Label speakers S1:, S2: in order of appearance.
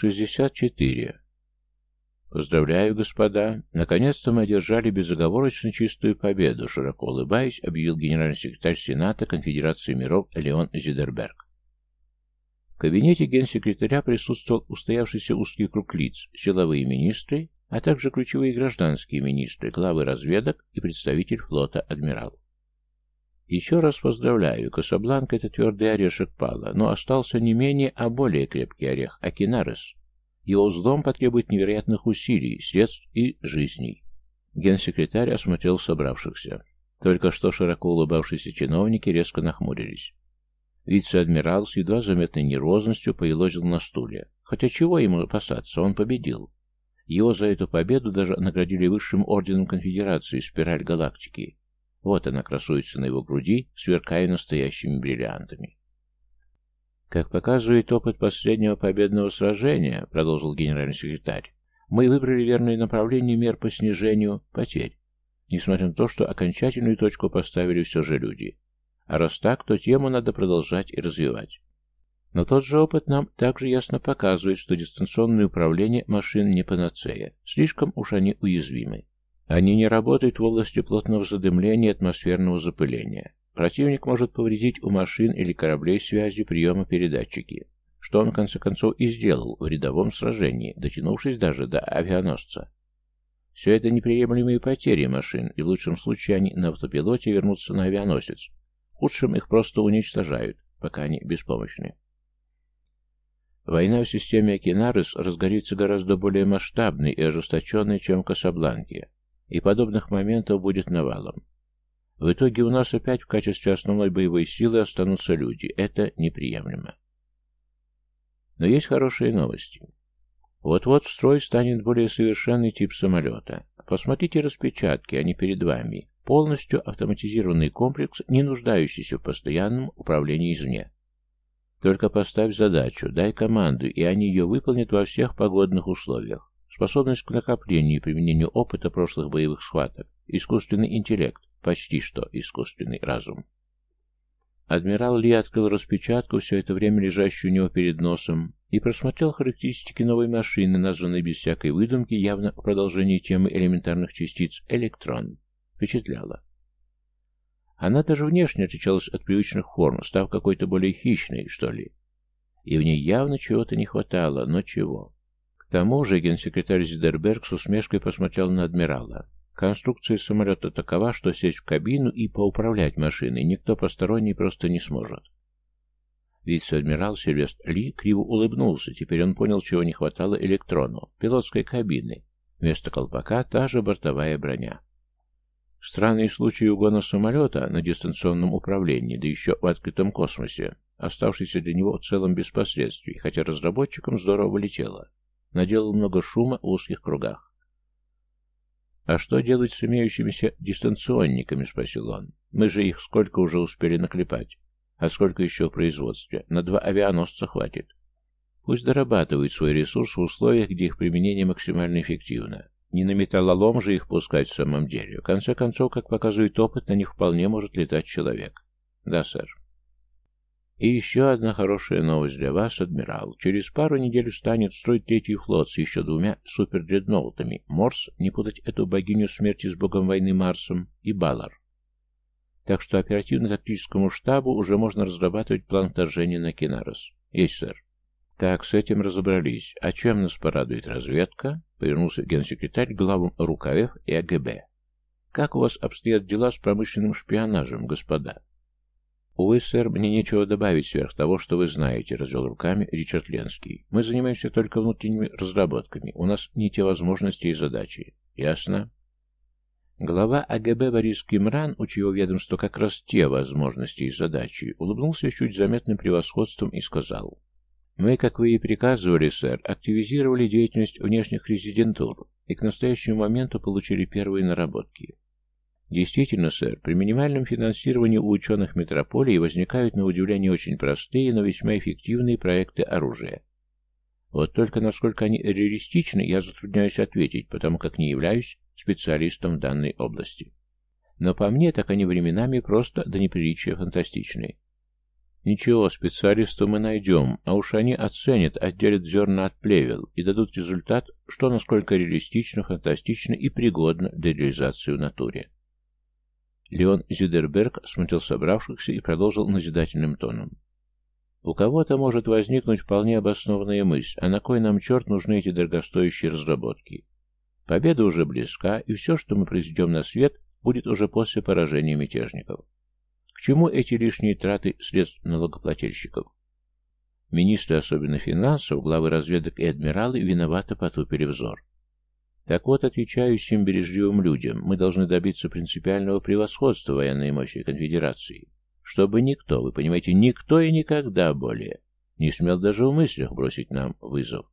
S1: 64. Поздравляю, господа. Наконец-то мы одержали безоговорочно чистую победу, широко улыбаясь, объявил генеральный секретарь Сената Конфедерации миров Леон Зидерберг. В кабинете генсекретаря присутствовал устоявшийся узкий круг лиц, силовые министры, а также ключевые гражданские министры, главы разведок и представитель флота адмирал. Еще раз поздравляю, Касабланка — это твердый орешек пала, но остался не менее, а более крепкий орех — Акинарес. Его узлом потребует невероятных усилий, средств и жизней. Генсекретарь осмотрел собравшихся. Только что широко улыбавшиеся чиновники резко нахмурились. Вице-адмирал с едва заметной нервозностью поелозил на стуле. Хотя чего ему опасаться, он победил. Его за эту победу даже наградили высшим орденом конфедерации «Спираль галактики», вот она красуется на его груди, сверкая настоящими бриллиантами. Как показывает опыт последнего победного сражения, продолжил генеральный секретарь, мы выбрали верное направление мер по снижению потерь, несмотря на то, что окончательную точку поставили все же люди. А раз так, то тему надо продолжать и развивать. Но тот же опыт нам также ясно показывает, что дистанционное управление машин не панацея. Слишком уж они уязвимы. Они не работают в области плотного задымления и атмосферного запыления. Противник может повредить у машин или кораблей связи приема передатчики, что он в конце концов и сделал в рядовом сражении, дотянувшись даже до авианосца. Все это неприемлемые потери машин, и в лучшем случае они на автопилоте вернутся на авианосец. В худшем их просто уничтожают, пока они беспомощны. Война в системе Акинарес разгорится гораздо более масштабной и ожесточенной, чем в Касабланке и подобных моментов будет навалом. В итоге у нас опять в качестве основной боевой силы останутся люди. Это неприемлемо. Но есть хорошие новости. Вот-вот в строй станет более совершенный тип самолета. Посмотрите распечатки, они перед вами. Полностью автоматизированный комплекс, не нуждающийся в постоянном управлении извне. Только поставь задачу, дай команду, и они ее выполнят во всех погодных условиях. Способность к накоплению и применению опыта прошлых боевых схваток, искусственный интеллект, почти что искусственный разум. Адмирал Ли открыл распечатку, все это время лежащую у него перед носом, и просмотрел характеристики новой машины, названной без всякой выдумки, явно в продолжении темы элементарных частиц «электрон». Впечатляло. Она даже внешне отличалась от привычных форм, став какой-то более хищной, что ли. И в ней явно чего-то не хватало, но чего? Тому же генсекретарь Зидерберг с усмешкой посмотрел на адмирала. Конструкция самолета такова, что сесть в кабину и поуправлять машиной никто посторонний просто не сможет. Вице-адмирал Сильвест Ли криво улыбнулся, теперь он понял, чего не хватало электрону, пилотской кабины. Вместо колпака та же бортовая броня. Странный случай угона самолета на дистанционном управлении, да еще в открытом космосе, оставшийся для него целом без последствий, хотя разработчикам здорово летело наделал много шума в узких кругах. «А что делать с имеющимися дистанционниками?» — спросил он. «Мы же их сколько уже успели наклепать? А сколько еще в производстве? На два авианосца хватит. Пусть дорабатывают свой ресурс в условиях, где их применение максимально эффективно. Не на металлолом же их пускать в самом деле. В конце концов, как показывает опыт, на них вполне может летать человек. Да, сэр. И еще одна хорошая новость для вас, адмирал. Через пару недель станет строить третий флот с еще двумя супердредноутами. Морс, не путать эту богиню смерти с богом войны Марсом, и Балар. Так что оперативно-тактическому штабу уже можно разрабатывать план вторжения на Кинарос. Есть, сэр. Так, с этим разобрались. А чем нас порадует разведка? Повернулся генсекретарь главам РУКФ и АГБ. Как у вас обстоят дела с промышленным шпионажем, господа? «Увы, сэр, мне нечего добавить сверх того, что вы знаете», — развел руками Ричард Ленский. «Мы занимаемся только внутренними разработками. У нас не те возможности и задачи. Ясно?» Глава АГБ Борис Кимран, у чьего ведомства как раз те возможности и задачи, улыбнулся чуть заметным превосходством и сказал. «Мы, как вы и приказывали, сэр, активизировали деятельность внешних резидентур и к настоящему моменту получили первые наработки. Действительно, сэр, при минимальном финансировании у ученых метрополии возникают на удивление очень простые, но весьма эффективные проекты оружия. Вот только насколько они реалистичны, я затрудняюсь ответить, потому как не являюсь специалистом в данной области. Но по мне, так они временами просто до неприличия фантастичны. Ничего, специалистов мы найдем, а уж они оценят, отделят зерна от плевел и дадут результат, что насколько реалистично, фантастично и пригодно для реализации в натуре. Леон Зидерберг смотрел собравшихся и продолжил назидательным тоном. У кого-то может возникнуть вполне обоснованная мысль, а на кой нам черт нужны эти дорогостоящие разработки? Победа уже близка, и все, что мы произведем на свет, будет уже после поражения мятежников. К чему эти лишние траты средств налогоплательщиков? Министры, особенно финансов, главы разведок и адмиралы, виновато потупили взор. Так вот, отвечаю всем бережливым людям, мы должны добиться принципиального превосходства военной мощи конфедерации, чтобы никто, вы понимаете, никто и никогда более не смел даже в мыслях бросить нам вызов.